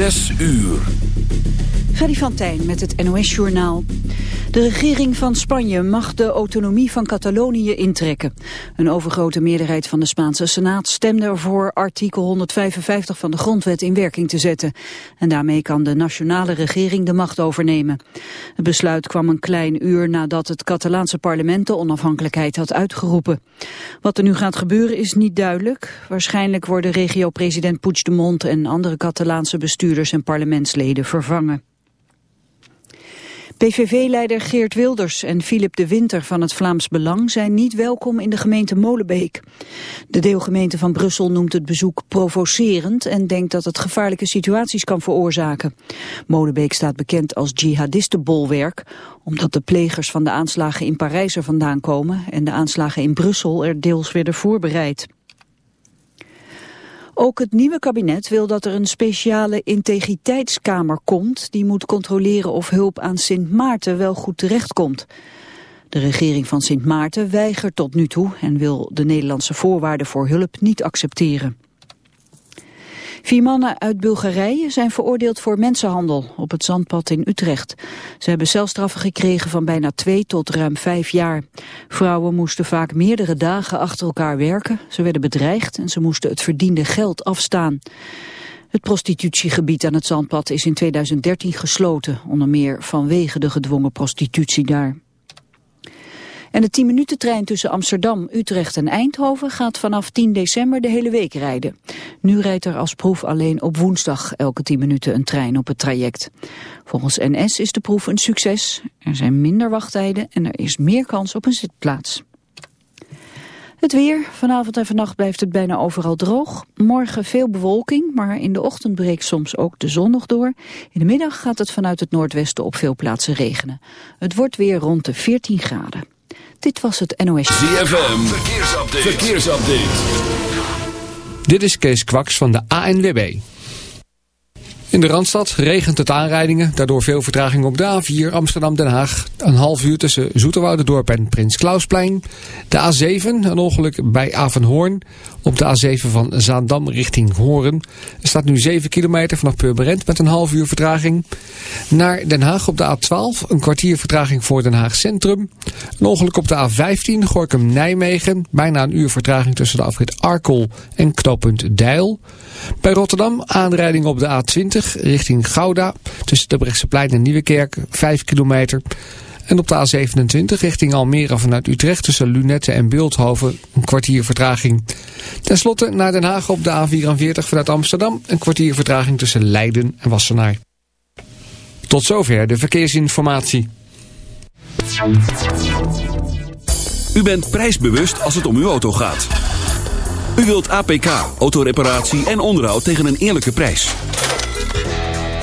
Zes uur. Freddy van Tijn met het NOS-journaal. De regering van Spanje mag de autonomie van Catalonië intrekken. Een overgrote meerderheid van de Spaanse Senaat stemde ervoor artikel 155 van de grondwet in werking te zetten. En daarmee kan de nationale regering de macht overnemen. Het besluit kwam een klein uur nadat het Catalaanse parlement de onafhankelijkheid had uitgeroepen. Wat er nu gaat gebeuren is niet duidelijk. Waarschijnlijk worden regio-president Puigdemont en andere Catalaanse bestuurders en parlementsleden vervangen. PVV-leider Geert Wilders en Philip de Winter van het Vlaams Belang zijn niet welkom in de gemeente Molenbeek. De deelgemeente van Brussel noemt het bezoek provocerend en denkt dat het gevaarlijke situaties kan veroorzaken. Molenbeek staat bekend als jihadistenbolwerk, omdat de plegers van de aanslagen in Parijs er vandaan komen en de aanslagen in Brussel er deels werden voorbereid. Ook het nieuwe kabinet wil dat er een speciale integriteitskamer komt... die moet controleren of hulp aan Sint Maarten wel goed terechtkomt. De regering van Sint Maarten weigert tot nu toe... en wil de Nederlandse voorwaarden voor hulp niet accepteren. Vier mannen uit Bulgarije zijn veroordeeld voor mensenhandel op het zandpad in Utrecht. Ze hebben celstraffen gekregen van bijna twee tot ruim vijf jaar. Vrouwen moesten vaak meerdere dagen achter elkaar werken. Ze werden bedreigd en ze moesten het verdiende geld afstaan. Het prostitutiegebied aan het zandpad is in 2013 gesloten, onder meer vanwege de gedwongen prostitutie daar. En de 10-minuten-trein tussen Amsterdam, Utrecht en Eindhoven gaat vanaf 10 december de hele week rijden. Nu rijdt er als proef alleen op woensdag elke 10 minuten een trein op het traject. Volgens NS is de proef een succes. Er zijn minder wachttijden en er is meer kans op een zitplaats. Het weer. Vanavond en vannacht blijft het bijna overal droog. Morgen veel bewolking, maar in de ochtend breekt soms ook de zon nog door. In de middag gaat het vanuit het noordwesten op veel plaatsen regenen. Het wordt weer rond de 14 graden. Dit was het NOS. ZFM, verkeersupdate. verkeersupdate. Dit is Kees Kwaks van de ANWB. In de Randstad regent het aanrijdingen, daardoor veel vertraging op de A4 Amsterdam-Den Haag. Een half uur tussen Zoeterwoudendorp en Prins Klausplein. De A7, een ongeluk bij Avenhoorn. Op de A7 van Zaandam richting Horen. Er staat nu 7 kilometer vanaf Purmerend met een half uur vertraging. Naar Den Haag op de A12, een kwartier vertraging voor Den Haag Centrum. Een ongeluk op de A15, Gorkum-Nijmegen. Bijna een uur vertraging tussen de afrit Arkel en knooppunt Deil. Bij Rotterdam aanrijding op de A20 richting Gouda. Tussen de Brechtseplein en Nieuwekerk, 5 kilometer. En op de A27 richting Almere vanuit Utrecht tussen Lunette en Beeldhoven een kwartier vertraging. Ten slotte naar Den Haag op de A44 vanuit Amsterdam een kwartier vertraging tussen Leiden en Wassenaar. Tot zover de verkeersinformatie. U bent prijsbewust als het om uw auto gaat. U wilt APK, autoreparatie en onderhoud tegen een eerlijke prijs.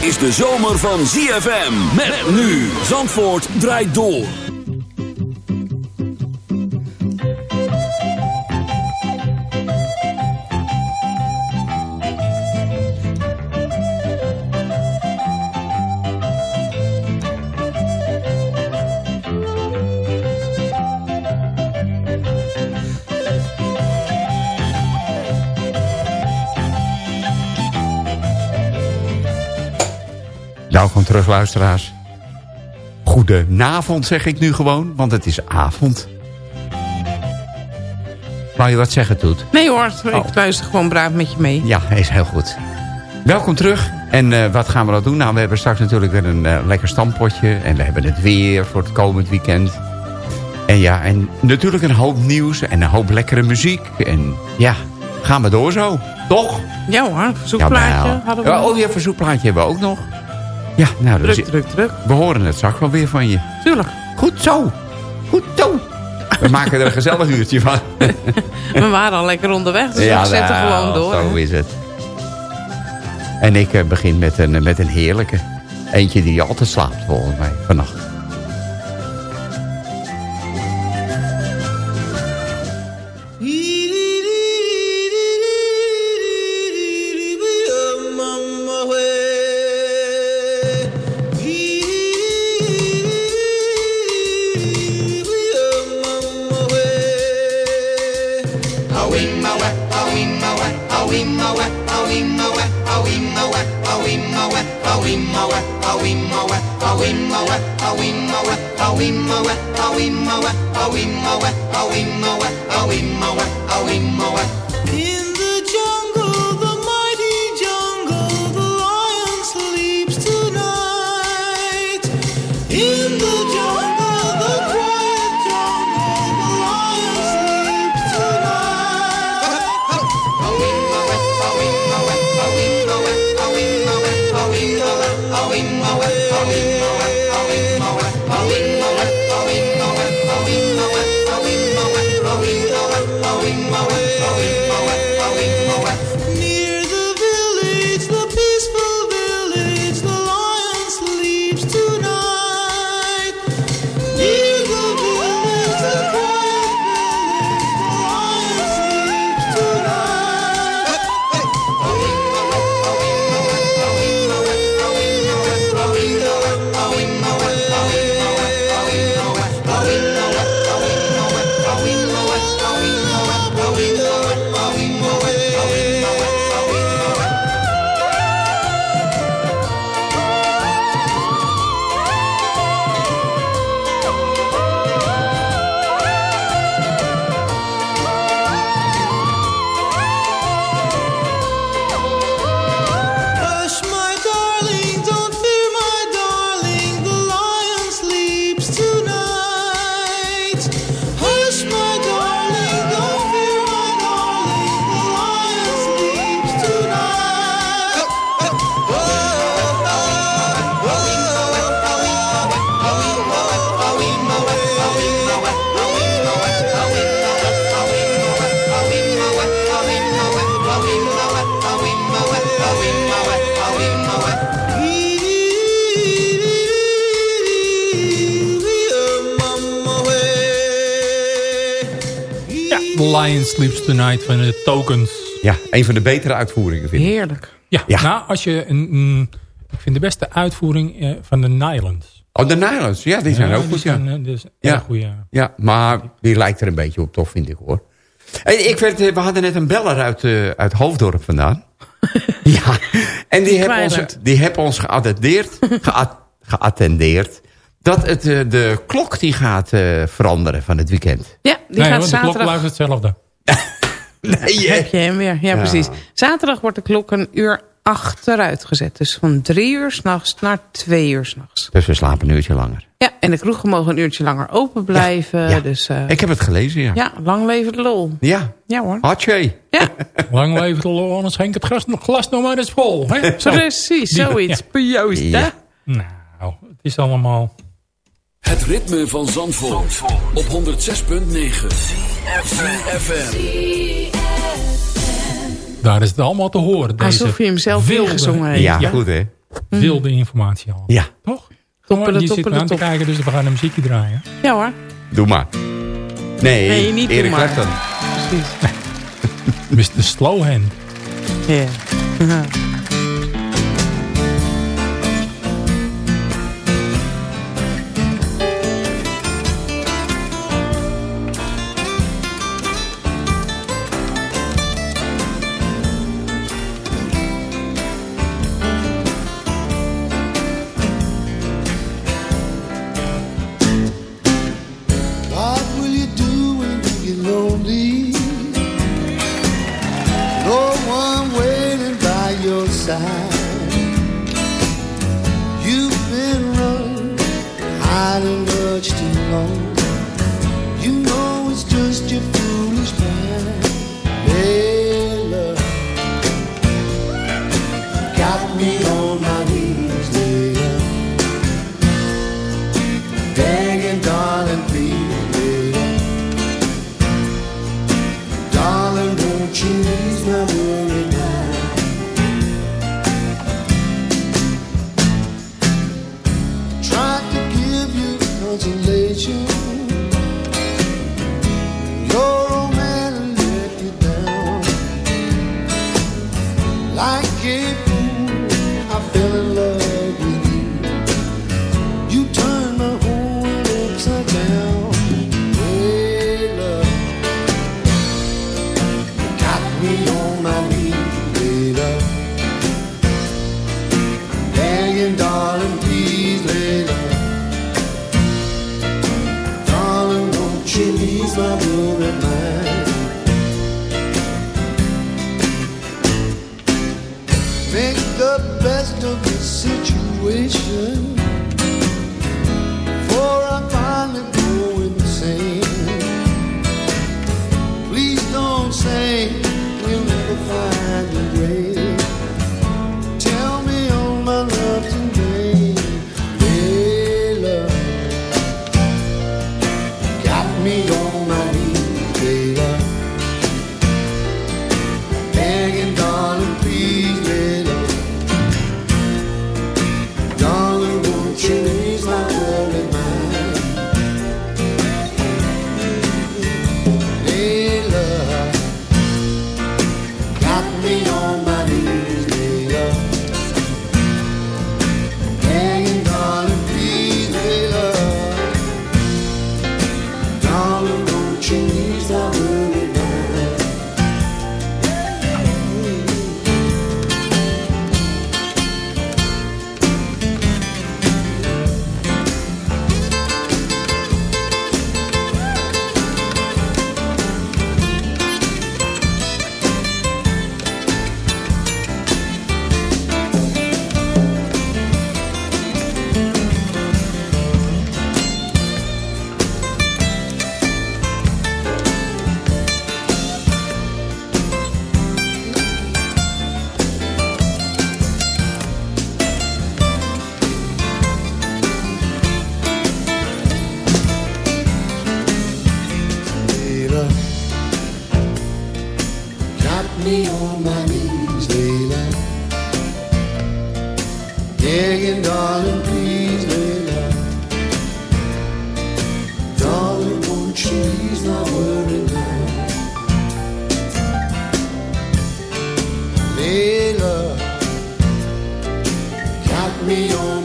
Is de zomer van ZFM. Met nu. Zandvoort draait door. Terug, luisteraars. Goedenavond zeg ik nu gewoon, want het is avond. Wou je wat zeggen, Toet? Nee hoor, ik Oh. luister gewoon braaf met je mee. Ja, is heel goed. Welkom terug. En eh, wat gaan we dan doen? Nou, we hebben straks natuurlijk weer een eh, lekker stampotje. En we hebben het weer voor het komend weekend. En ja, en natuurlijk een hoop nieuws en een hoop lekkere muziek. En ja, gaan we door zo. Toch? Ja hoor, verzoekplaatje Jawel. hadden we. Ja, Oh ja, verzoekplaatje hebben we ook nog. Ja, nou, druk, is- druk, druk. we horen het straks wel weer van je. Tuurlijk. Goed zo. Goed zo. We maken er een gezellig uurtje van. We waren al lekker onderweg, dus we zetten nou, gewoon door. Zo hè. is het. En ik eh, begin met een, met een heerlijke. Eentje die altijd slaapt volgens mij vannacht. Lion Sleeps Tonight van de Tokens. Ja, een van de betere uitvoeringen vind ik. Heerlijk. Ja, Ja. nou, als je een, een- ik vind de beste uitvoering eh, van de Nylands. Oh, de Nylons. Ja, die zijn Ja, ook goed, ja. zijn, eh, dus Ja. goeie. Ja, maar die lijkt er een beetje op, toch, vind ik, hoor. En ik werd, eh, we hadden net een beller uit, uit Hoofddorp vandaan. ja, en die hebben ons, die hebben ons geattendeerd, geat- geattendeerd... dat het, eh, de klok die gaat eh, veranderen van het weekend. Ja, die nee, gaat want de klok zaterdag... blijft hetzelfde. Nee? Heb je hem weer? Ja, Ja. precies. Zaterdag wordt de klok een uur achteruit gezet. Dus van drie uur s'nachts naar twee uur s'nachts. Dus we slapen een uurtje langer. Ja, en de kroegen mogen een uurtje langer open blijven. ja. Dus eh, Ik heb het gelezen, ja. ja, lang leven de lol. Ja, Ja hoor. Hartje. Ja, Lang leven de lol, anders schenk het glas, glas nog maar eens vol. Hè? Zo. precies. Zoiets. Proost, hè? Ja. Nou, het is allemaal... Het ritme van Zandvoort, op 106.9. FM. Daar is het allemaal te horen. Deze Alsof je hem zelf wilde, ingezongen heeft. Ja, Ja. goed, hè? wilde informatie al. Ja, Toch? Toppen zitten de aan te kijken, dus we gaan een muziekje draaien. Ja hoor. doe maar. Nee, Nee, niet doe Erik. Clapton. Precies. Mr. Slowhand. Ja. What Make the best of the situation. there's nowhere got me on.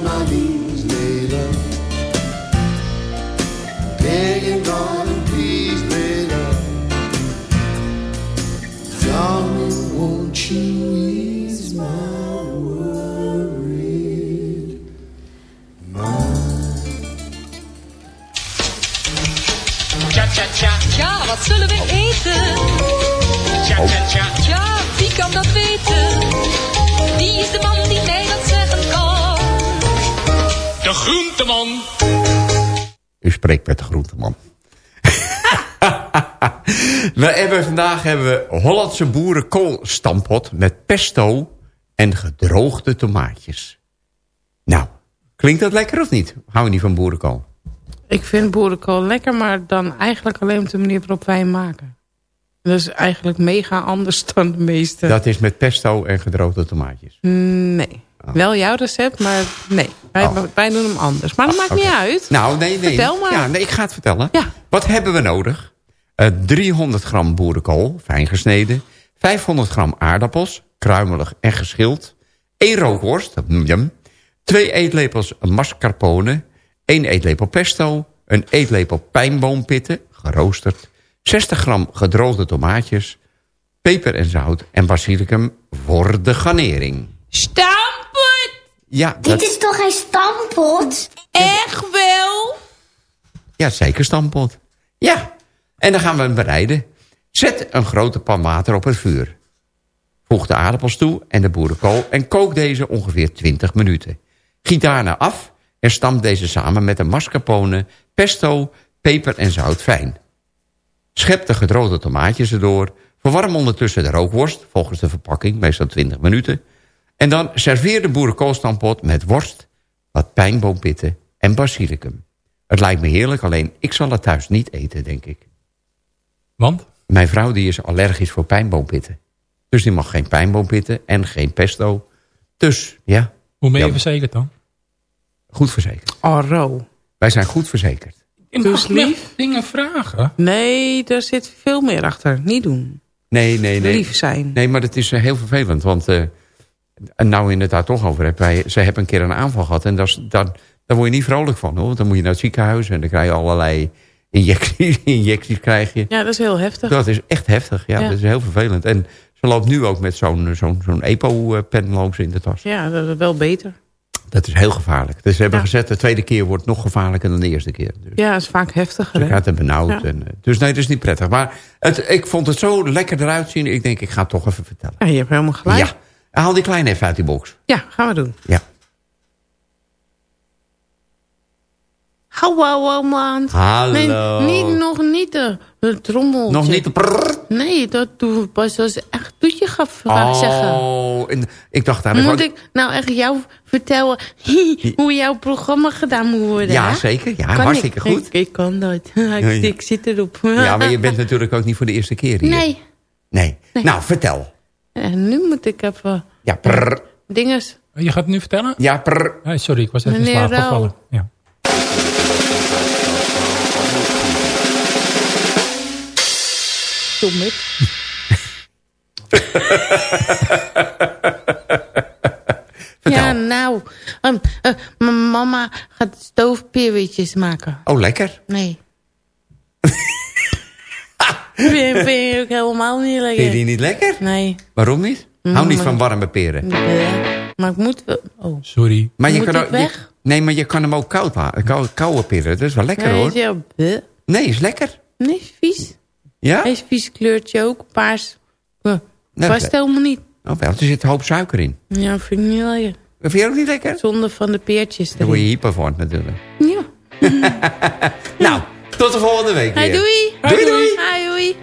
Ja, wie kan dat weten? Wie is de man die mij dat zeggen kan? De groenteman. U spreekt met de groenteman. we hebben, vandaag hebben we Hollandse boerenkoolstampot met pesto en gedroogde tomaatjes. Nou, klinkt dat lekker of niet? Hou je niet van boerenkool? Ik vind boerenkool lekker, maar dan eigenlijk alleen op de manier waarop wij hem maken. Dat is eigenlijk mega anders dan de meeste. Dat is met pesto en gedroogde tomaatjes. Nee. Wel jouw recept, maar nee. Wij, Oh. wij doen hem anders. Maar dat maakt Oké. niet uit. Nou, nee, nee. Vertel maar. Ja, nee, ik ga het vertellen. Ja. Wat hebben we nodig? Eh 300 gram boerenkool, fijn gesneden. 500 gram aardappels, kruimelig en geschild. 1 rookworst, yum. 2 eetlepels mascarpone. 1 eetlepel pesto. Een eetlepel pijnboompitten, geroosterd. 60 gram gedroogde tomaatjes. Peper en zout en basilicum voor de garnering. Stampot! Ja, Dit is toch geen stampot? Echt wel? ja, zeker stampot. Ja, en dan gaan we hem bereiden. Zet een grote pan water op het vuur. Voeg de aardappels toe en de boerenkool en kook deze ongeveer 20 minuten. Giet daarna af en stamp deze samen met de mascarpone, pesto, peper en zout fijn. Schep de gedroogde tomaatjes erdoor. Verwarm ondertussen de rookworst, volgens de verpakking, meestal 20 minuten. En dan serveer de boerenkoolstampot met worst, wat pijnboompitten en basilicum. Het lijkt me heerlijk, alleen ik zal het thuis niet eten, denk ik. Want? Mijn vrouw die is allergisch voor pijnboompitten. Dus die mag geen pijnboompitten en geen pesto. Dus, ja. Hoe ben je Ja. verzekerd dan? Goed verzekerd. Oh, ro. Wij zijn goed verzekerd. Je Dus mag lief? dingen vragen. Nee, daar zit veel meer achter. Niet doen. Nee, nee, nee. Lief zijn. Nee, maar het is eh, heel vervelend. Want eh en nou daar toch over hebt. Wij, ze hebben een keer een aanval gehad. En dat is- dan, daar word je niet vrolijk van. Hoor. Want dan moet je naar het ziekenhuis. En dan krijg je allerlei injecties, injecties krijg je. Ja, dat is heel heftig. Dat is echt heftig. Ja, Ja. dat is heel vervelend. En ze loopt nu ook met zo'n zo'n zo'n EPO-pen ze in de tas. Ja, dat is wel beter. Dat is heel gevaarlijk. Dus ze hebben Ja. gezet, de tweede keer wordt nog gevaarlijker dan de eerste keer. Dus Ja, dat is vaak heftiger. ze gaat er benauwd. Ja. En, eh, dus nee, dat is niet prettig. Maar het, ik vond het zo lekker eruit zien. Ik denk, ik ga het toch even vertellen. Ja, je hebt helemaal gelijk. Ja. Haal die kleine even uit die box. Ja, gaan we doen. Ja. Hallo, man. Hallo. Nee, niet, nog niet de, de trommeltje. Nog niet de prrrr. Nee, dat doe pas als ik echt toetje ga vragen zeggen. Oh, en ik dacht eigenlijk... Moet ik nou echt jou vertellen hoe jouw programma gedaan moet worden? Ja, hè? zeker. Ja, Kan hartstikke ik? goed. Ik, ik kan dat. Ik, ja. ik zit erop. Ja, maar je bent natuurlijk ook niet voor de eerste keer hier. Nee. Nee. Nou, vertel. En nu moet ik even Ja, prrr. dinges. Je gaat het nu vertellen? Ja, prrr. Sorry, ik was even in slaap gevallen. Ja. Ja, nou. ehm, eh, mijn mama gaat stoofpeerwitjes maken. Oh, lekker. Nee. vind, vind je ook helemaal niet lekker. Vind je die niet lekker? Nee. Waarom niet? Hou Mm, niet maar- van warme peren. Ja. Maar ik moet wel... Oh. Sorry. Maar je Moet kan ik ook, je- weg? nee, maar je kan hem ook koud. Kou, koude peren. Dat is wel lekker nee, hoor. is. Nee, is lekker. Nee, is vies. Ja? Is vies kleurtje ook. Paars. Nee, past helemaal niet. Oh, wel, er zit een hoop suiker in. Ja, vind ik niet lekker. Vind je ook niet lekker? Zonde van de peertjes Daar word je erin. hyper van natuurlijk. Ja. Nou, tot de volgende week weer. doei. Doei, doei. Hi, doei.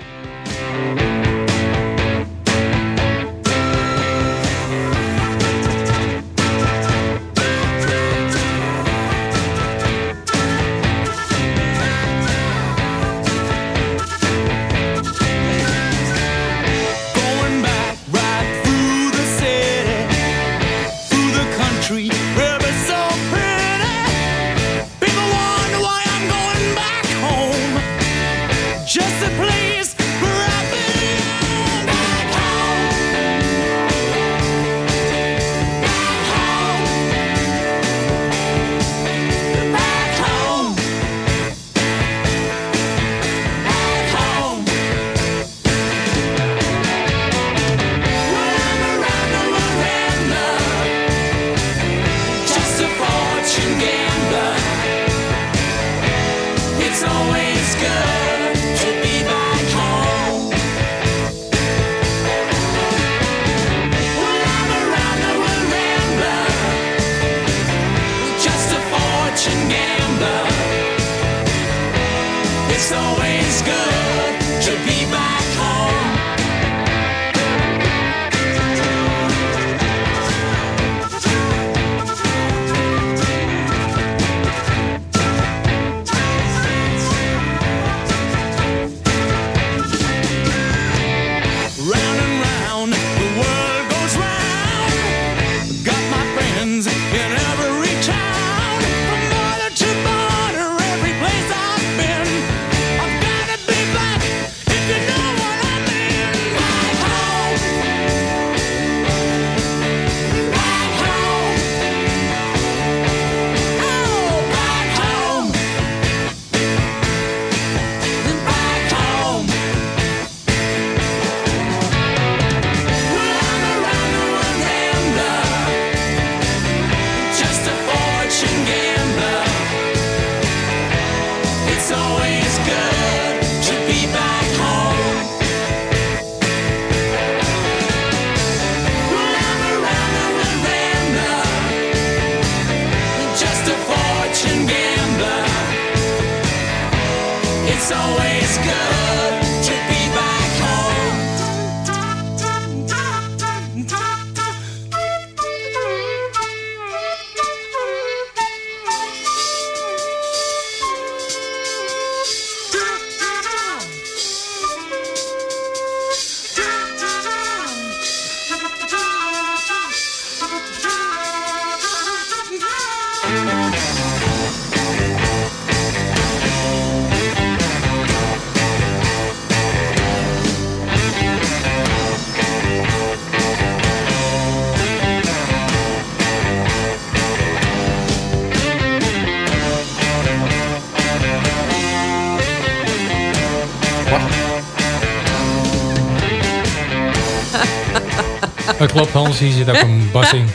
Dat klopt, Hans. Hier zit ook een bas in.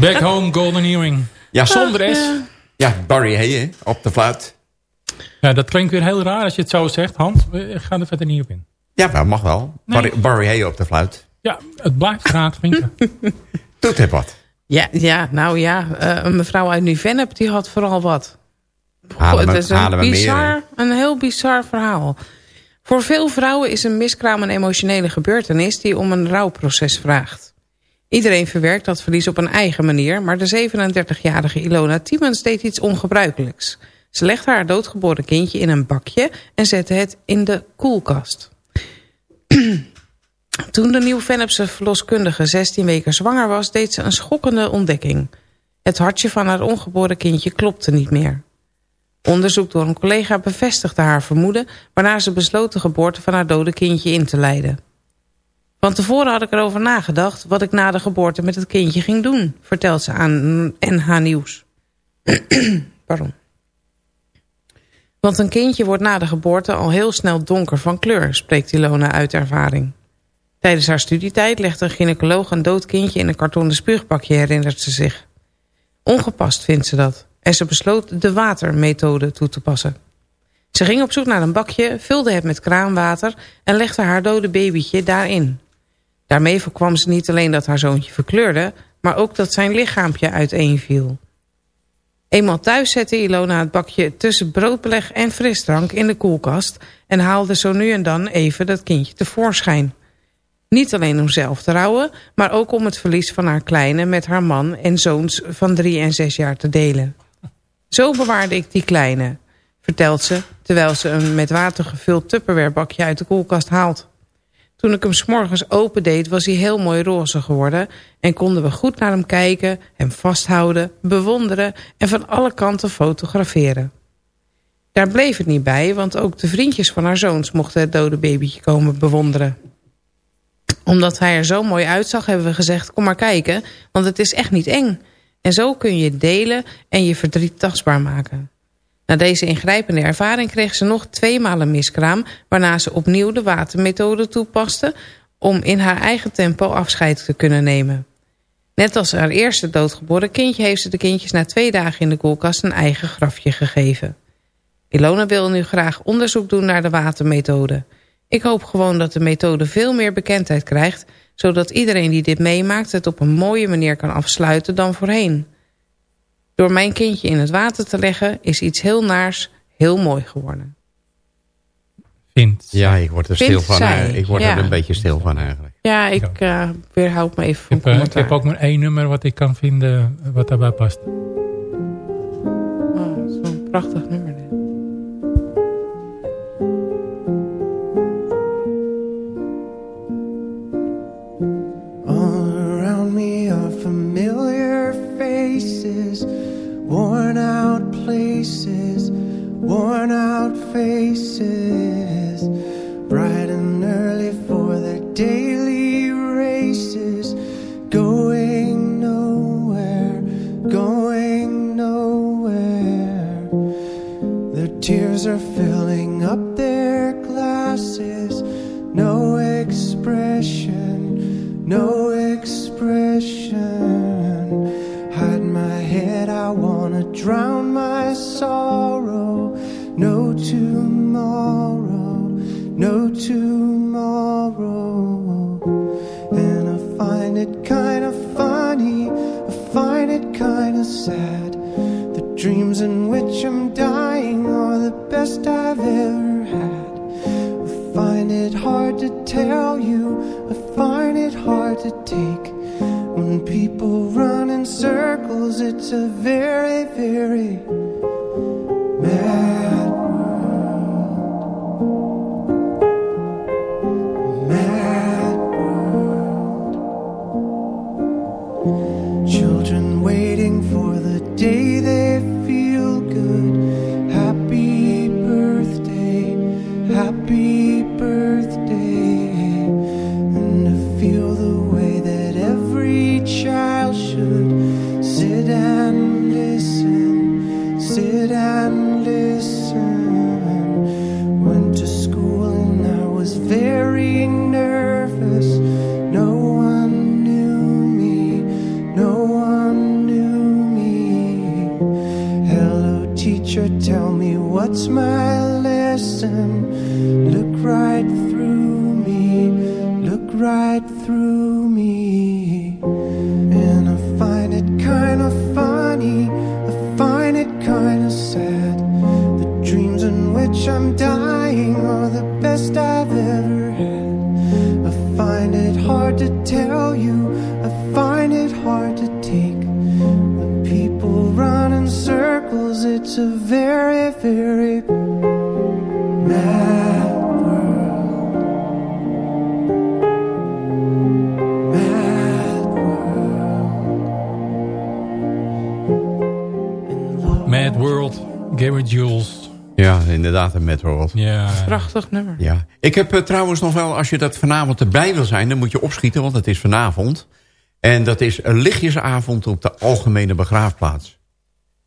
Back home, Golden Earring. Ja. Zonder S. Ja, Barry Hey op de fluit. Ja, dat klinkt weer heel raar als je het zo zegt, Hans. Ik ga er verder niet op in. Ja, dat mag wel. Nee. Barry, Barry Hey op de fluit. Ja, het blijft graag klinken. Doet het wat. Ja, ja nou ja, eh, een mevrouw uit Nieuw-Vennep die had vooral wat. Halen Goh, we- het is halen een, we meer, bizar, een heel bizar verhaal. Voor veel vrouwen is een miskraam een emotionele gebeurtenis... die om een rouwproces vraagt. Iedereen verwerkt dat verlies op een eigen manier... maar de 37-jarige Ilona Tiemens deed iets ongebruikelijks. Ze legde haar doodgeboren kindje in een bakje... en zette het in de koelkast. Toen de Nieuw-Vennepse verloskundige 16 weken zwanger was... deed ze een schokkende ontdekking. Het hartje van haar ongeboren kindje klopte niet meer. Onderzoek door een collega bevestigde haar vermoeden... waarna ze besloot de geboorte van haar dode kindje in te leiden. Van tevoren had ik erover nagedacht... wat ik na de geboorte met het kindje ging doen... vertelt ze aan NH Nieuws. Pardon. Want een kindje wordt na de geboorte al heel snel donker van kleur... spreekt Ilona uit ervaring. Tijdens haar studietijd legde een gynaecoloog een dood kindje... in een kartonnen spuugbakje, herinnert ze zich. Ongepast vindt ze dat. En ze besloot de watermethode toe te passen. Ze ging op zoek naar een bakje, vulde het met kraanwater... en legde haar dode babytje daarin. Daarmee voorkwam ze niet alleen dat haar zoontje verkleurde... maar ook dat zijn lichaampje uiteenviel. Eenmaal thuis zette Ilona het bakje tussen broodbeleg en frisdrank in de koelkast... en haalde zo nu en dan even dat kindje tevoorschijn. Niet alleen om zelf te rouwen, maar ook om het verlies van haar kleine... met haar man en zoons van drie en zes jaar te delen. Zo bewaarde ik die kleine, vertelt ze... terwijl ze een met water gevuld tupperwarebakje uit de koelkast haalt. Toen ik hem s'morgens opendeed was hij heel mooi roze geworden... en konden we goed naar hem kijken, hem vasthouden, bewonderen... en van alle kanten fotograferen. Daar bleef het niet bij, want ook de vriendjes van haar zoons... mochten het dode babytje komen bewonderen omdat hij er zo mooi uitzag, hebben we gezegd... kom maar kijken, want het is echt niet eng. En zo kun je delen en je verdriet tastbaar maken. Na deze ingrijpende ervaring kreeg ze nog tweemaal een miskraam... waarna ze opnieuw de watermethode toepaste... om in haar eigen tempo afscheid te kunnen nemen. Net als haar eerste doodgeboren kindje... heeft ze de kindjes na twee dagen in de koelkast een eigen grafje gegeven. Ilona wil nu graag onderzoek doen naar de watermethode... Ik hoop gewoon dat de methode veel meer bekendheid krijgt... zodat iedereen die dit meemaakt het op een mooie manier kan afsluiten dan voorheen. Door mijn kindje in het water te leggen is iets heel naars heel mooi geworden. Vindt. Ja, ik word er Vindt stil van. zij, eh, Ik word ja. er een beetje stil van eigenlijk. Ja, ik eh weerhoud me even van Ik heb, eh, ik heb ook maar één nummer wat ik kan vinden wat daarbij past. Oh, Zo'n prachtig nummer. Worn out places, worn out faces, inderdaad, een Metro. Ja. Prachtig nummer. Ja. Ik heb eh, trouwens nog wel, als je dat vanavond erbij wil zijn... dan moet je opschieten, want het is vanavond. En dat is een lichtjesavond op de Algemene Begraafplaats.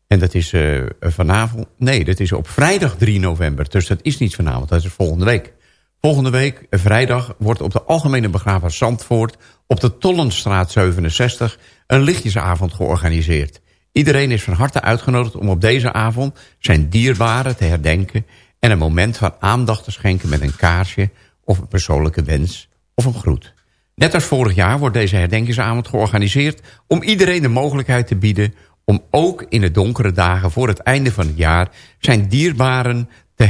En dat is eh, vanavond... Nee, dat is op vrijdag 3 november. Dus dat is niet vanavond, dat is volgende week. Volgende week, eh, vrijdag, wordt op de Algemene Begraafplaats Zandvoort... op de Tollenstraat 67 een lichtjesavond georganiseerd. Iedereen is van harte uitgenodigd om op deze avond... zijn dierbaren te herdenken... en een moment van aandacht te schenken met een kaarsje... of een persoonlijke wens of een groet. Net als vorig jaar wordt deze herdenkingsavond georganiseerd... om iedereen de mogelijkheid te bieden... om ook in de donkere dagen voor het einde van het jaar... zijn dierbaren te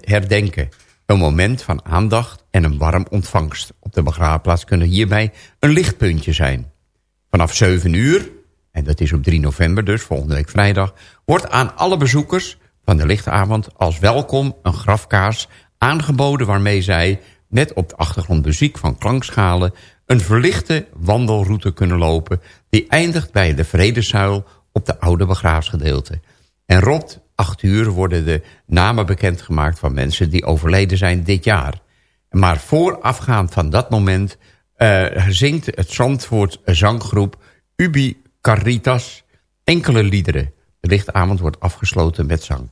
herdenken. Een moment van aandacht en een warm ontvangst. Op de begraafplaats kunnen hierbij een lichtpuntje zijn. Vanaf 7 uur, en dat is op 3 november dus, volgende week vrijdag... wordt aan alle bezoekers van de lichtavond als welkom een grafkaars aangeboden... waarmee zij, net op de achtergrond muziek van klankschalen... een verlichte wandelroute kunnen lopen... die eindigt bij de Vredezuil op de oude begraafsgedeelte. En rond 8 uur worden de namen bekendgemaakt van mensen... die overleden zijn dit jaar. Maar voorafgaand van dat moment eh, zingt het Zandvoort zanggroep Ubi Caritas enkele liederen. De lichtavond wordt afgesloten met zang.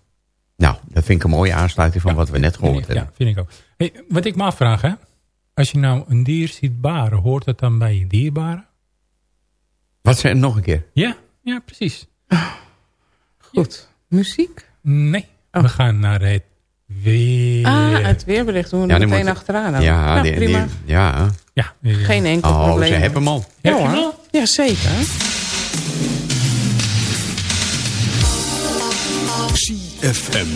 Nou, dat vind ik een mooie aansluiting van wat we net gehoord hebben. Ja, vind ik ook. Hey, wat ik me afvraag, hè. Als je nou een dier ziet baren, hoort het dan bij je dierbaren? Wat zijn nog een keer? Ja, ja, precies. Goed. Muziek? Nee, we gaan naar het weer. Ah, het weerbericht doen we Ja, er meteen moet- achteraan. dan. Ja, Nou, die, prima. die- ja. Ja, ja. Geen enkel Oh, probleem. ze hebben hem al. Ja, Heb je hem hoor. al? Ja, zeker. CFM.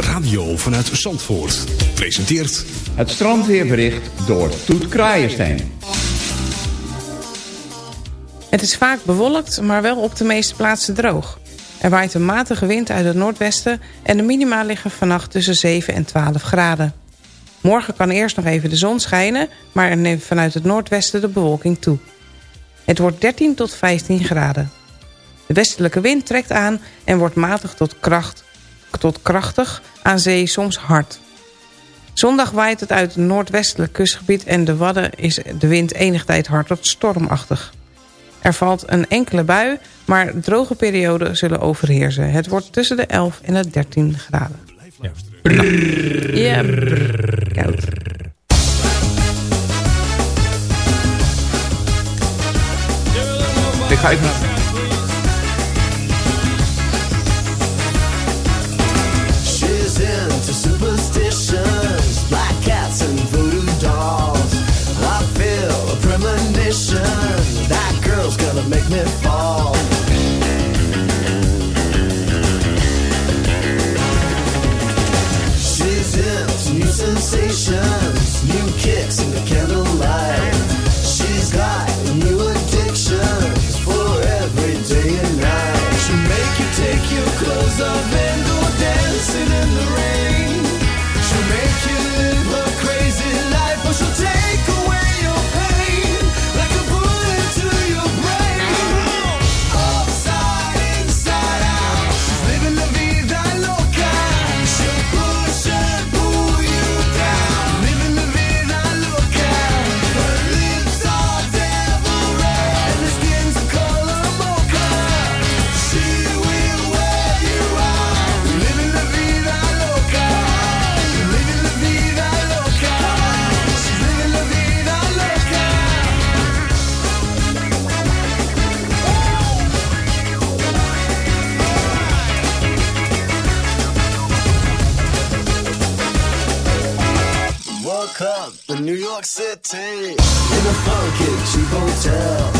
Radio vanuit Zandvoort. Presenteert Het strandweerbericht door Toet Kraaienstein. Het is vaak bewolkt, maar wel op de meeste plaatsen droog. Er waait een matige wind uit het noordwesten... en de minima liggen vannacht tussen 7 en 12 graden. Morgen kan eerst nog even de zon schijnen... maar er neemt vanuit het noordwesten de bewolking toe. Het wordt 13 tot 15 graden. De westelijke wind trekt aan en wordt matig tot, kracht, tot krachtig, aan zee soms hard. Zondag waait het uit het noordwestelijk kustgebied... en de Wadden is de wind enig tijd hard tot stormachtig. Er valt een enkele bui, maar droge perioden zullen overheersen. Het wordt tussen de 11 en de 13 graden. Ja. Ik ga even. Make me fall. In a funky cheap hotel.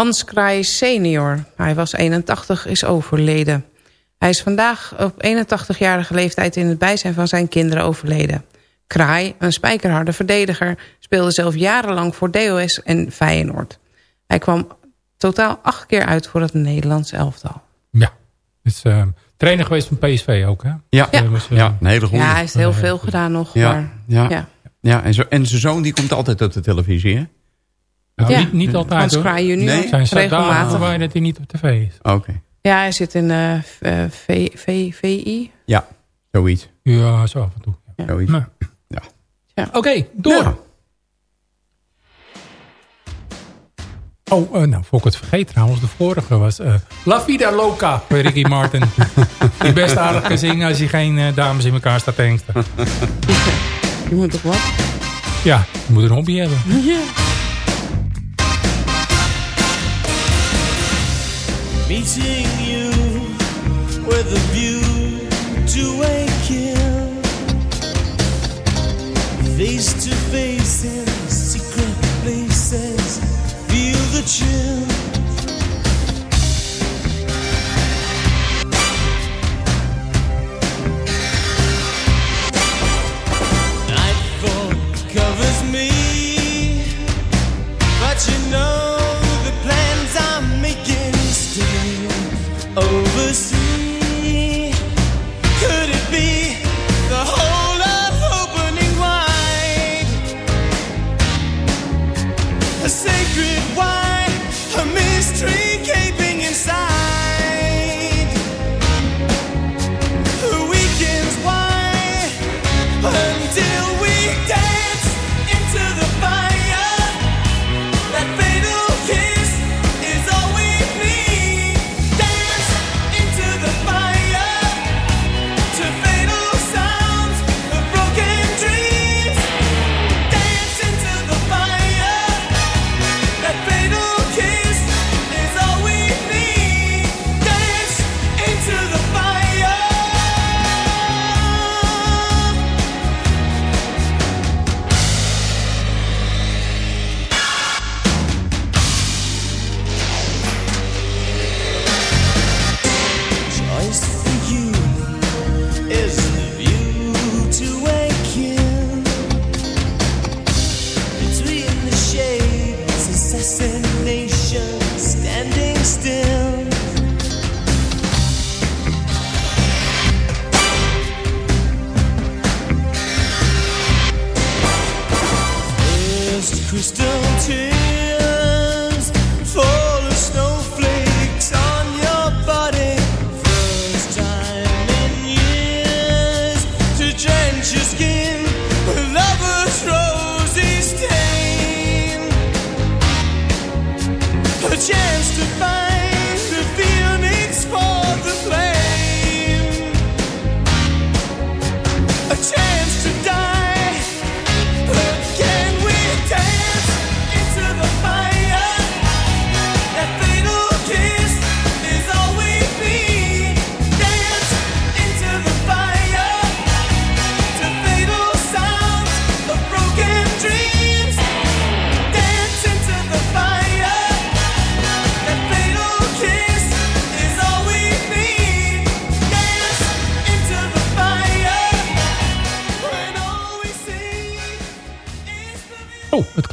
Hans Kraai senior. Hij was 81, is overleden. Hij is vandaag op 81-jarige leeftijd in het bijzijn van zijn kinderen overleden. Kraai, een spijkerharde verdediger, speelde zelf jarenlang voor DOS en Feyenoord. Hij kwam totaal acht keer uit voor het Nederlands elftal. Ja. Is eh, trainer geweest van PSV ook, hè? Ja, Hij was, eh, ja een hele goede. Ja, hij heeft heel veel gedaan nog. Ja, Maar, ja. ja. ja. en, zo, en zijn zoon die komt altijd op de televisie, hè? Nou, Ja. niet, niet altijd, Hans junior, Nee? Zijn ze regelmatig. waar dat hij niet op tv is. Oké. Ja, hij zit in eh eh, V, V, VI. Ja, zoiets. Ja, zo af en toe. zoiets. Maar- Ja. Ja. Oké, door. Ja. Oh, eh, nou, voor ik het vergeet trouwens. De vorige was eh, La Vida Loca bij Ricky Martin. Die best aardig kan zingen als je geen eh, dames in elkaar staat te hengsten. Je moet toch wat? Ja, je moet een hobby hebben. Meeting you with a view to a kill. Face to face in secret places, feel the chill. Covers me, but you know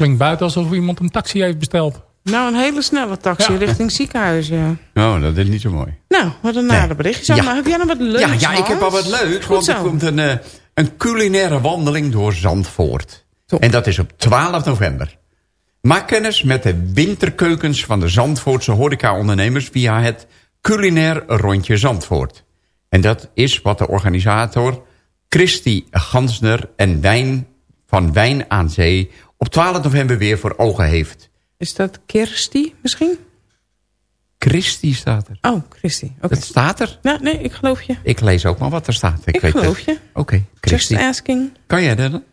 klinkt buiten alsof iemand een taxi heeft besteld. Nou, een hele snelle taxi Ja. richting ziekenhuis, ja. Oh, dat is niet zo mooi. Nou, wat een nare berichtje. Ja. Maar heb jij nog wat leuks, Ja, ja ik heb al wat leuks. Goed Want er komt een, eh, een culinaire wandeling door Zandvoort. En dat is op 12 november. Maak kennis met de winterkeukens van de Zandvoortse horecaondernemers... via het culinair rondje Zandvoort. En dat is wat de organisator Christy Gansner en Wijn van Wijn aan Zee... op 12 november weer voor ogen heeft. Is dat Kirsty misschien? Christy staat er. Oh, Christy. Oké. Dat staat er. Nou, nee, ik geloof je. Ik lees ook maar wat er staat. Ik, Ik weet geloof het. je. Oké, Christy. Just asking. Kan jij dat dan?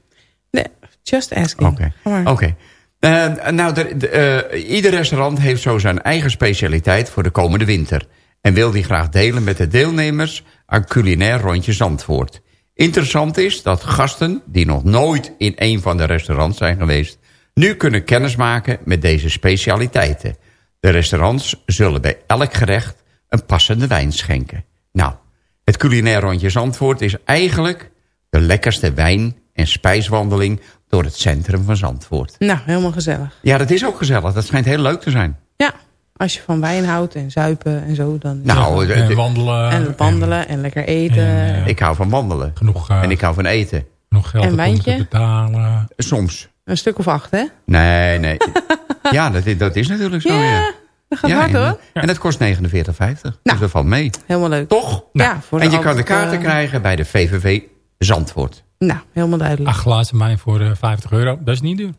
Nee, just asking. Oké. Oké. Eh, nou, de, de, eh, ieder restaurant heeft zo zijn eigen specialiteit voor de komende winter. En wil die graag delen met de deelnemers aan culinair rondje Zandvoort. Interessant is dat gasten die nog nooit in een van de restaurants zijn geweest... nu kunnen kennismaken met deze specialiteiten. De restaurants zullen bij elk gerecht een passende wijn schenken. Nou, het culinair rondje Zandvoort is eigenlijk de lekkerste wijn- en spijswandeling door het centrum van Zandvoort. Nou, helemaal gezellig. Ja, dat is ook gezellig. Dat schijnt heel leuk te zijn. Ja, als je van wijn houdt en zuipen en zo, dan... Nou, de- En de- wandelen. en wandelen en, lekker eten. ik hou van wandelen. Genoeg, eh, En ik hou van eten. genoeg geld En om te wijntje? betalen. Soms. Een stuk of acht, hè? Nee, nee. ja, dat is, dat is natuurlijk zo. Ja, Ja, dat gaat Ja, hard, en, hoor. En dat kost 49,50. Dus dat valt mee. Helemaal leuk. Toch? Ja, voor en je kan de kaarten eh, krijgen bij de VVV Zandvoort. Nou, helemaal duidelijk. Acht glazen wijn voor eh, 50 euro. Dat is niet duur.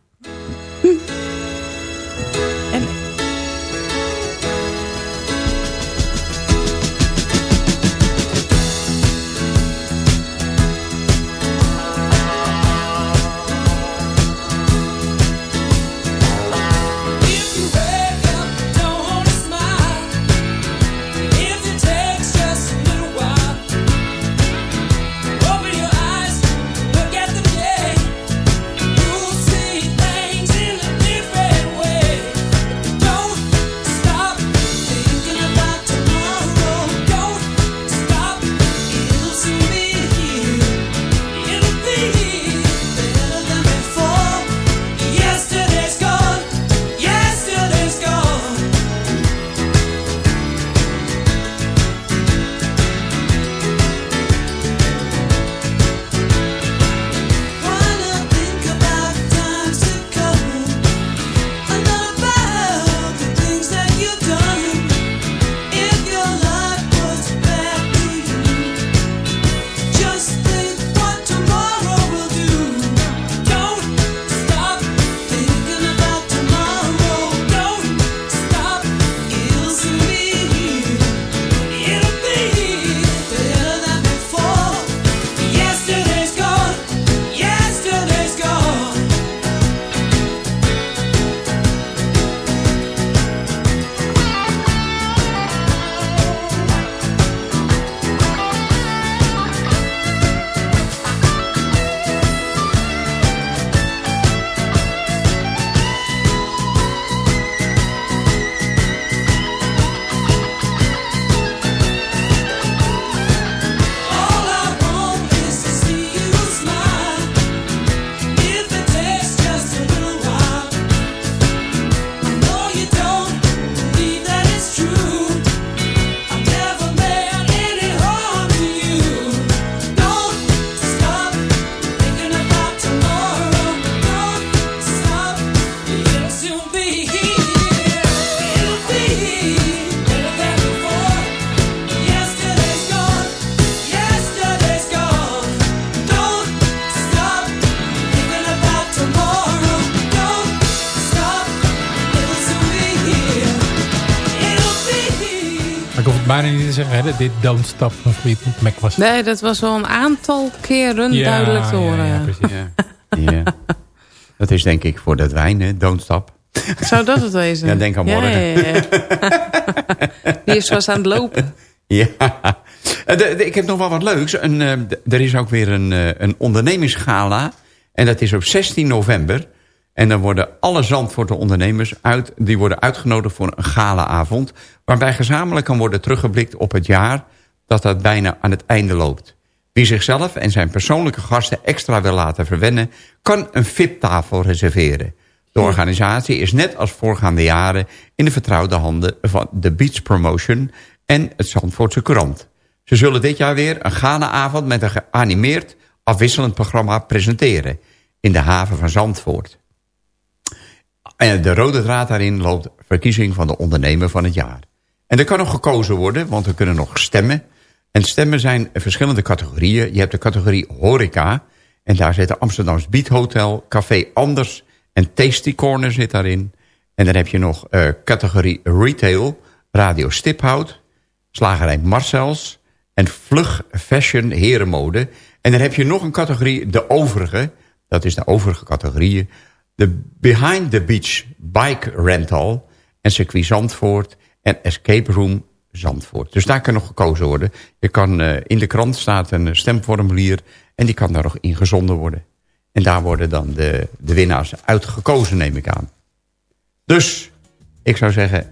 Bijna niet te zeggen hè, dat dit Don't Stop van Fleetwood Mac was. Nee, dat was wel een aantal keren Ja, duidelijk te horen. ja, precies. Ja. ja. Dat is denk ik voor dat wijn, hè? Don't stop. Zou dat het wezen? Ja, denk aan morgen. Ja, ja, ja. Die is vast aan het lopen. Ja. Eh, de- de- ik heb nog wel wat leuks. Een, eh, er is ook weer een, eh, een ondernemingsgala. En dat is op 16 november. En dan worden alle Zandvoortse ondernemers uit, die worden uitgenodigd voor een galaavond. Waarbij gezamenlijk kan worden teruggeblikt op het jaar dat dat bijna aan het einde loopt. Wie zichzelf en zijn persoonlijke gasten extra wil laten verwennen... kan een VIP-tafel reserveren. De organisatie is net als voorgaande jaren... in de vertrouwde handen van de Beach Promotion en het Zandvoortse Courant. Ze zullen dit jaar weer een Ghana-avond met een geanimeerd afwisselend programma presenteren... in de haven van Zandvoort. En de rode draad daarin loopt verkiezing van de ondernemer van het jaar. En er kan nog gekozen worden, want er kunnen nog stemmen. En stemmen zijn verschillende categorieën. Je hebt de categorie horeca. En daar zitten Amsterdams Beat Hotel, Café Anders en Tasty Corner zit daarin. En dan heb je nog eh, categorie retail, Radio Stiphout, Slagerij Marcels en Vlug Fashion Herenmode. En dan heb je nog een categorie, de overige. Dat is de overige categorieën. De Behind the Beach Bike Rental en Circuit Zandvoort en Escape Room Zandvoort. Dus daar kan nog gekozen worden. Je kan, eh, in de krant staat een stemformulier en die kan daar nog ingezonden worden. En daar worden dan de, de winnaars uitgekozen, neem ik aan. Dus, ik zou zeggen,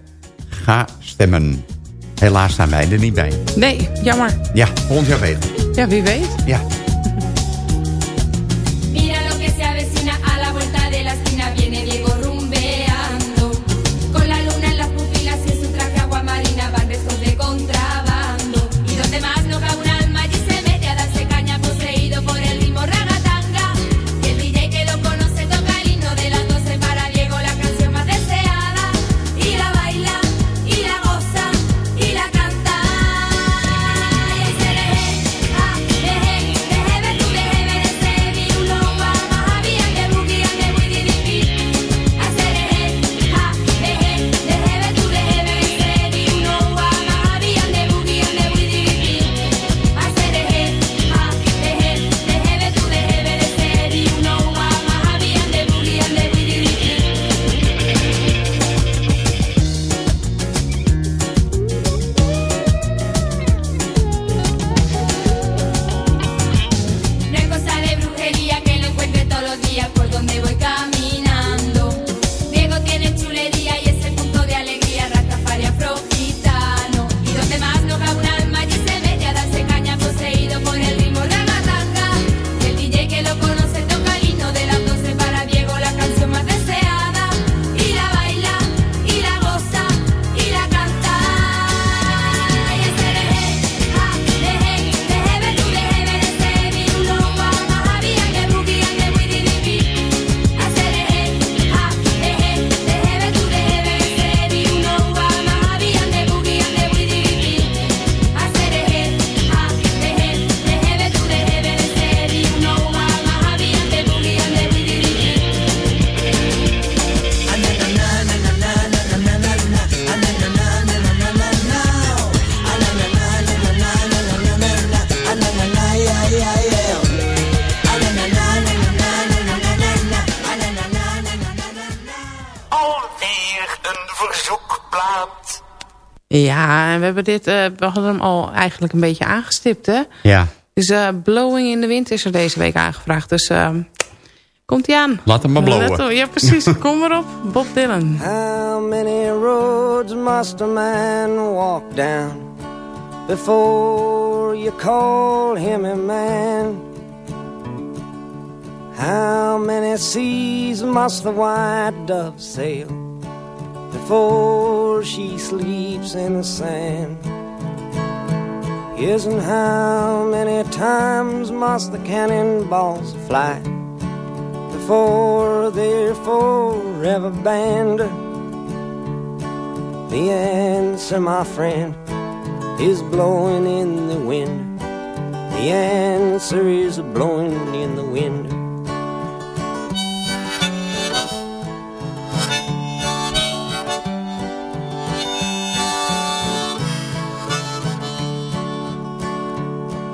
ga stemmen. Helaas staan wij er niet bij. Nee, jammer. Ja, volgend jaar beter. Ja, wie weet. Ja. Ja, en we hebben dit, eh, we hadden hem al eigenlijk een beetje aangestipt, hè? Ja, Dus eh, Blowing in the Wind is er deze week aangevraagd. Dus eh, komt hij aan. laat hem maar blowen. Ja, precies. Kom maar op. Bob Dylan. How many roads must a man walk down before you call him a man? How many seas must the white dove sail before she sleeps in the sand? Isn't how many times must the cannonballs fly before they're forever banned? The answer, my friend, is blowing in the wind. The answer is blowing in the wind.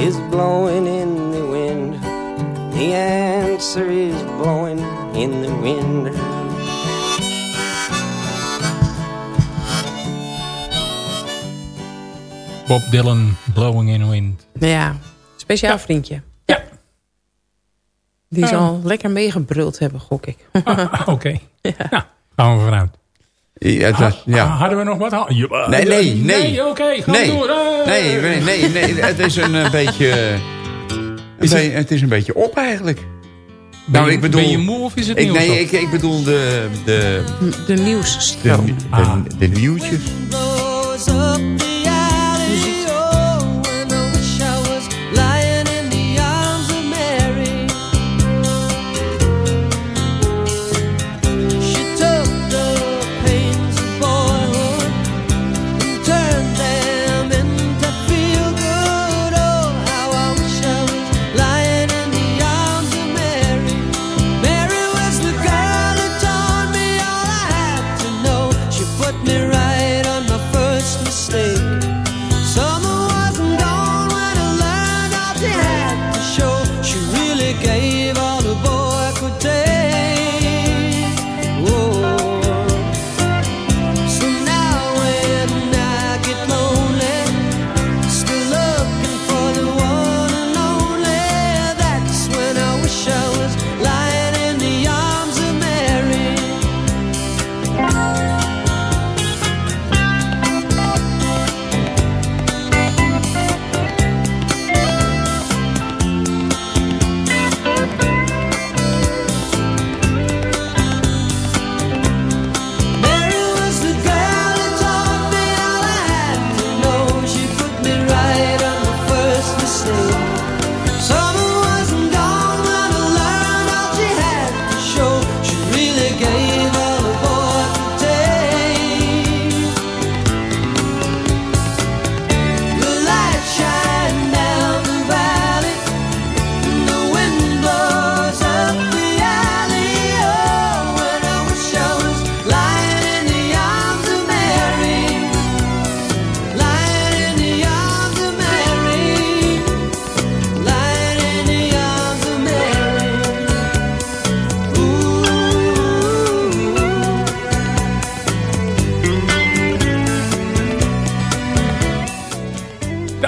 is blowing in the wind. The answer is blowing in the wind. Bob Dylan, Blowing in the Wind. Ja, speciaal vriendje. Ja. Die zal lekker meegebruld hebben, gok ik. Oké. Nou, gaan we vanuit. Ja, was- ja. Ha- Hadden we nog wat? Ja, Nee, nee, nee. Nee, oké, ga nee. door. Eh. Nee, nee, nee, nee, het is een eh, beetje... Een be- het is een beetje op eigenlijk. Ben, Nou, je, ik bedoel- ben je moe of is het Ik, nieuws? nee, ik, ik bedoel de, de, De de, nieuwsstroom. de, Ah. de nieuwtjes.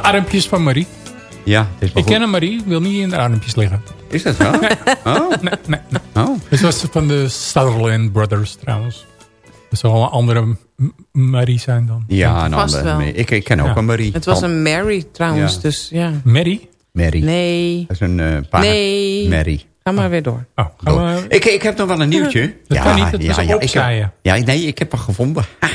Armpjes van Marie. Ja, het is wel Ik ken hem, Marie. Wil niet in de armpjes liggen. Is dat zo? Oh. Nee, nee, nee. oh. Het was van de Sutherland Brothers trouwens. Dat zal een andere Marie zijn dan. Ja, een Vast andere. wel. Ik, ik ken ook Ja. een Marie. Het was een Mary trouwens, Ja. dus ja. Mary? Mary. Nee, Dat is een eh paar. nee. Mary. Ga maar weer door. Oh, gaan we... Ik, ik heb nog wel een nieuwtje. Dat kan niet, dat was ik heb, opzaaien. ja, nee, ik heb hem gevonden.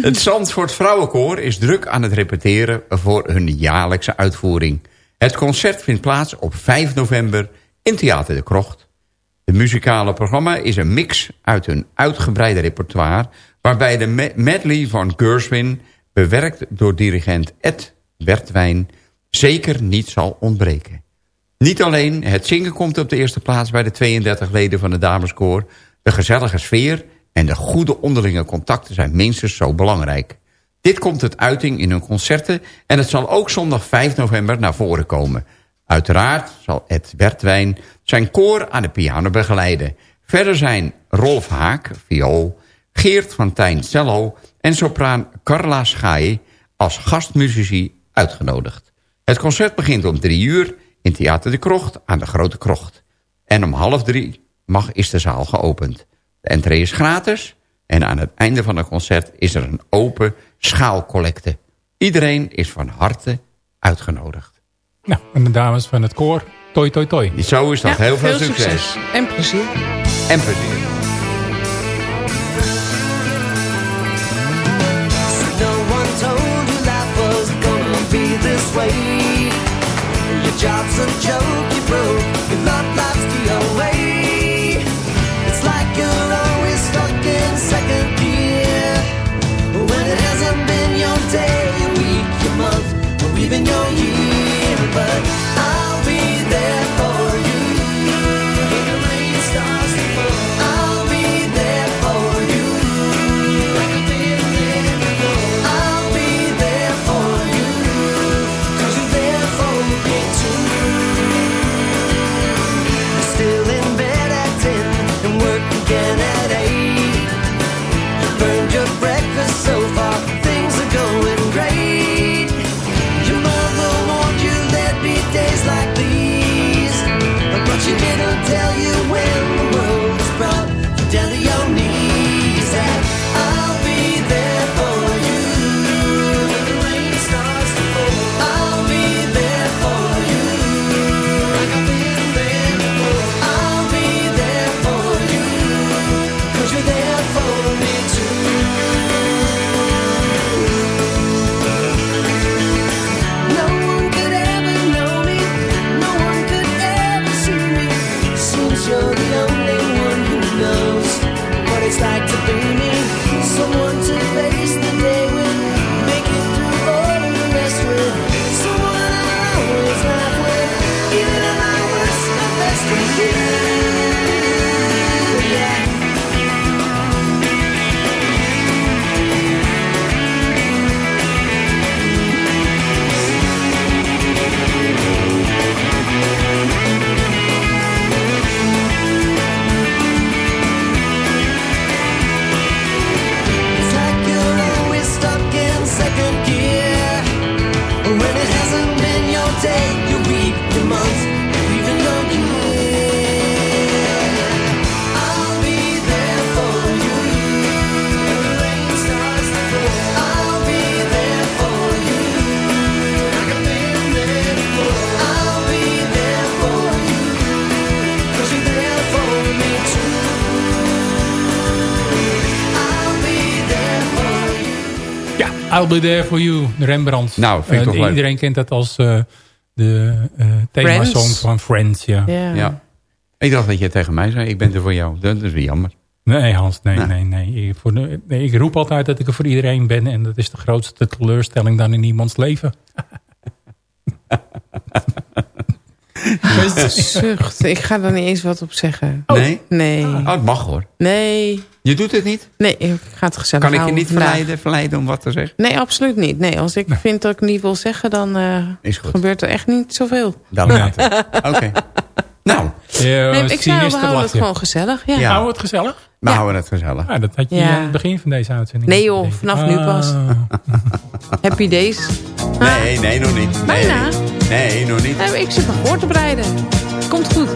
het Zandvoort Vrouwenkoor is druk aan het repeteren voor hun jaarlijkse uitvoering. Het concert vindt plaats op 5 november in Theater de Krocht. De muzikale programma is een mix uit hun uitgebreide repertoire... waarbij de me- medley van Gershwin, bewerkt door dirigent Ed Wertwijn... zeker niet zal ontbreken. Niet alleen het zingen komt op de eerste plaats bij de 32 leden van het dameskoor. De gezellige sfeer en de goede onderlinge contacten zijn minstens zo belangrijk. Dit komt het uiting in hun concerten en het zal ook zondag 5 november naar voren komen. Uiteraard zal Ed Wertwijn zijn koor aan de piano begeleiden. Verder zijn Rolf Haak, viool, Geert van Tijn cello en sopraan Carla Schaai als gastmuzici uitgenodigd. Het concert begint om drie uur in Theater de Krocht aan de Grote Krocht. En om half drie mag, is de zaal geopend. De entree is gratis. En aan het einde van het concert is er een open schaalcollecte. Iedereen is van harte uitgenodigd. Nou, en de dames van het koor, toi toi toi. Zo is dat. Heel veel, succes. En plezier. En plezier. This way. Your job's a joke, you broke. I'll be there for you, de Rembrandt. Nou, vind ik Eh, toch leuk. Iedereen kent dat als eh, de eh themasong van Friends, ja. Ja. Ja. Ik dacht dat je tegen mij zei, ik ben er voor jou. Dat is weer jammer. Nee, Hans, nee, Nee. nee, nee. Ik, voor de- nee. Ik roep altijd dat ik er voor iedereen ben. En dat is de grootste teleurstelling dan in iemands leven. Zucht. Ik ga daar niet eens wat op zeggen. Nee? Nee. Oh, het mag hoor. Nee. Je doet het niet? Nee, ik ga het gezellig Kan ik je houden niet verleiden, verleiden om wat te zeggen? Nee, absoluut niet. Nee, als ik vind dat ik niet wil zeggen, dan eh, Is goed. gebeurt er echt niet zoveel. Dan laat het. Oké. Nou, Ja, nee, ik zei, we houden het gewoon gezellig. Ja. Ja. Hou het gezellig. we houden het gezellig. Ja, dat had je Ja. aan het begin van deze uitzending. Nee joh, vanaf nu pas. Ah. Happy days. Nee, nee, nog niet. Nee, Bijna. Nee, nog niet. Eh, ik zit nog voor te bereiden. Komt goed.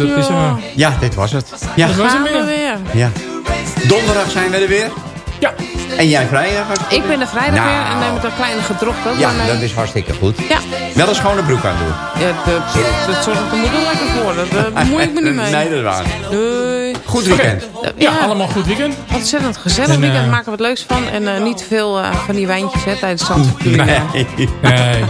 Is hem. Ja, dit was het. Ja. Dat was hem weer. weer. Ja. Donderdag zijn we er weer. Ja. En jij vrijdag? Ik ben er vrijdag Nou. weer en neem met een kleine gedrop ook Ja, dat is hartstikke goed. Ja, Wel een schone broek aan doen. ja dat, dat zorgt er moeder lekker voor. Dat uh, bemoei ik me niet mee. Nee, dat is waar. Doei. Goed weekend. Uh, Ja, allemaal goed weekend. Ontzettend gezellig En, weekend. eh, Maken we het leuks van. En eh, niet te veel eh, van die wijntjes hè, tijdens het zandvoort. Nee, Nee,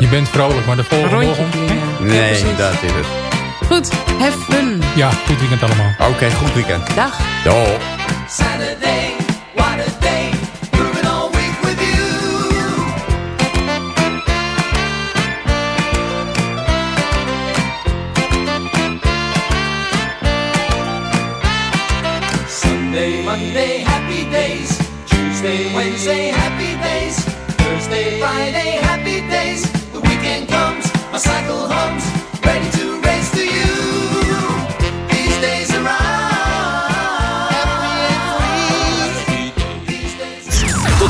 je bent vrolijk, maar de volgende Rondje morgen... nee dat is het. Goed, have fun. Ja, goed weekend allemaal. Oké, goed weekend. Dag. Doei. Saturday, what a day. Moving all week with you. Sunday, Monday, happy days. Tuesday, Wednesday, happy days. Thursday, Friday, happy days. The weekend comes, my cycle hums,